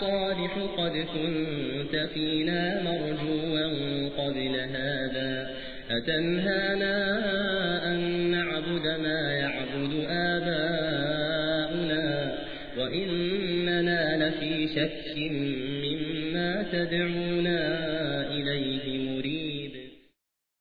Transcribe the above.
صالح قد كنت فينا مرجوا قبل هذا. أتنهانا أن نعبد ما يعبد آباؤنا وإننا لفي شك مما تدعون